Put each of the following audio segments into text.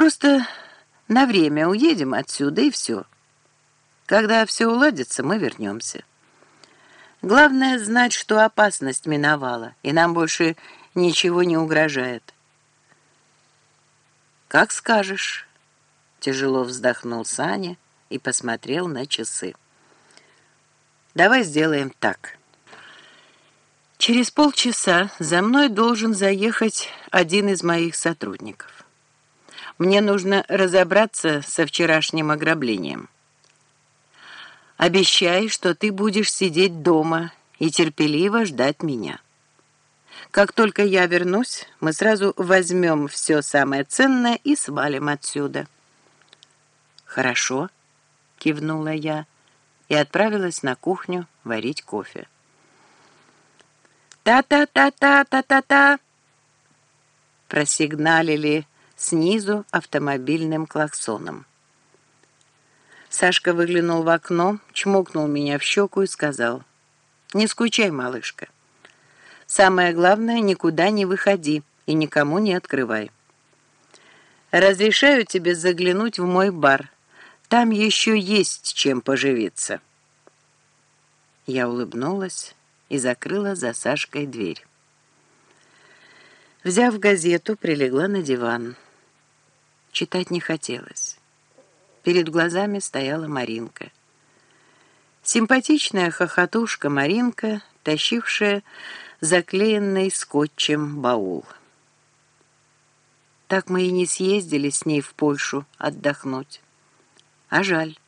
Просто на время уедем отсюда и все. Когда все уладится, мы вернемся. Главное знать, что опасность миновала, и нам больше ничего не угрожает. «Как скажешь», — тяжело вздохнул Саня и посмотрел на часы. «Давай сделаем так». Через полчаса за мной должен заехать один из моих сотрудников. Мне нужно разобраться со вчерашним ограблением. Обещай, что ты будешь сидеть дома и терпеливо ждать меня. Как только я вернусь, мы сразу возьмем все самое ценное и свалим отсюда. «Хорошо», — кивнула я и отправилась на кухню варить кофе. «Та-та-та-та-та-та-та!» Просигналили снизу автомобильным клаксоном. Сашка выглянул в окно, чмокнул меня в щеку и сказал, «Не скучай, малышка. Самое главное, никуда не выходи и никому не открывай. Разрешаю тебе заглянуть в мой бар. Там еще есть чем поживиться». Я улыбнулась и закрыла за Сашкой дверь. Взяв газету, прилегла на диван. Читать не хотелось. Перед глазами стояла Маринка. Симпатичная хохотушка Маринка, тащившая заклеенный скотчем баул. Так мы и не съездили с ней в Польшу отдохнуть. А жаль.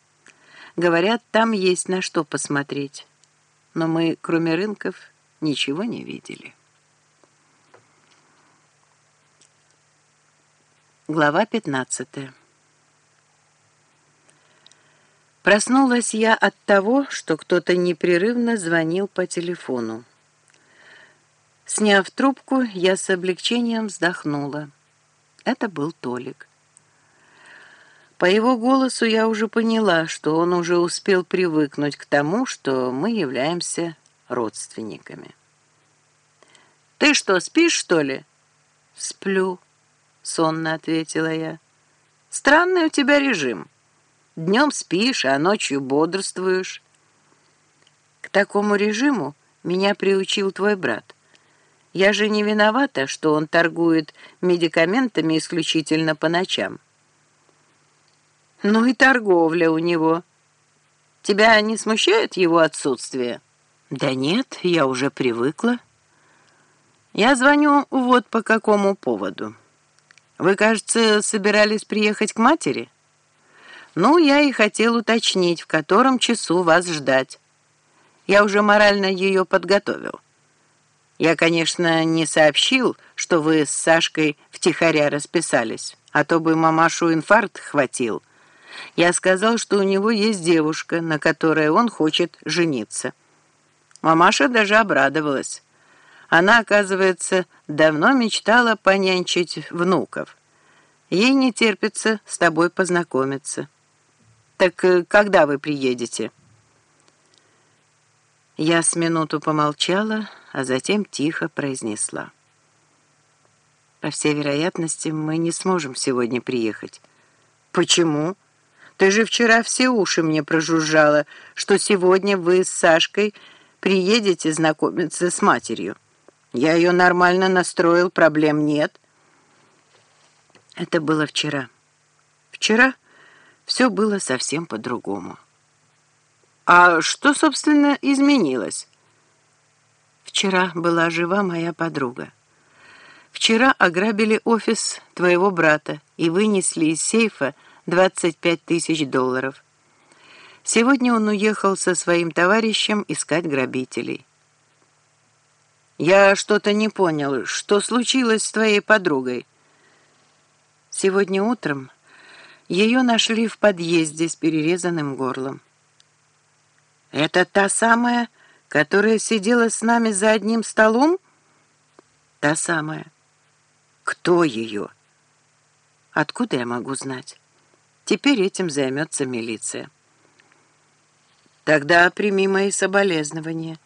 Говорят, там есть на что посмотреть. Но мы, кроме рынков, ничего не видели. Глава 15 Проснулась я от того, что кто-то непрерывно звонил по телефону. Сняв трубку, я с облегчением вздохнула. Это был Толик. По его голосу я уже поняла, что он уже успел привыкнуть к тому, что мы являемся родственниками. «Ты что, спишь, что ли?» «Сплю». — сонно ответила я. «Странный у тебя режим. Днем спишь, а ночью бодрствуешь». «К такому режиму меня приучил твой брат. Я же не виновата, что он торгует медикаментами исключительно по ночам». «Ну и торговля у него. Тебя не смущает его отсутствие?» «Да нет, я уже привыкла». «Я звоню вот по какому поводу». Вы, кажется, собирались приехать к матери? Ну, я и хотел уточнить, в котором часу вас ждать. Я уже морально ее подготовил. Я, конечно, не сообщил, что вы с Сашкой втихаря расписались, а то бы мамашу инфаркт хватил. Я сказал, что у него есть девушка, на которой он хочет жениться. Мамаша даже обрадовалась. Она, оказывается, давно мечтала понянчить внуков. Ей не терпится с тобой познакомиться. Так э, когда вы приедете?» Я с минуту помолчала, а затем тихо произнесла. «По всей вероятности, мы не сможем сегодня приехать». «Почему? Ты же вчера все уши мне прожужжала, что сегодня вы с Сашкой приедете знакомиться с матерью». Я ее нормально настроил, проблем нет. Это было вчера. Вчера все было совсем по-другому. А что, собственно, изменилось? Вчера была жива моя подруга. Вчера ограбили офис твоего брата и вынесли из сейфа 25 тысяч долларов. Сегодня он уехал со своим товарищем искать грабителей. «Я что-то не понял. Что случилось с твоей подругой?» Сегодня утром ее нашли в подъезде с перерезанным горлом. «Это та самая, которая сидела с нами за одним столом?» «Та самая. Кто ее?» «Откуда я могу знать?» «Теперь этим займется милиция». «Тогда прими мои соболезнования».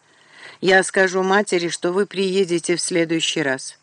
Я скажу матери, что вы приедете в следующий раз».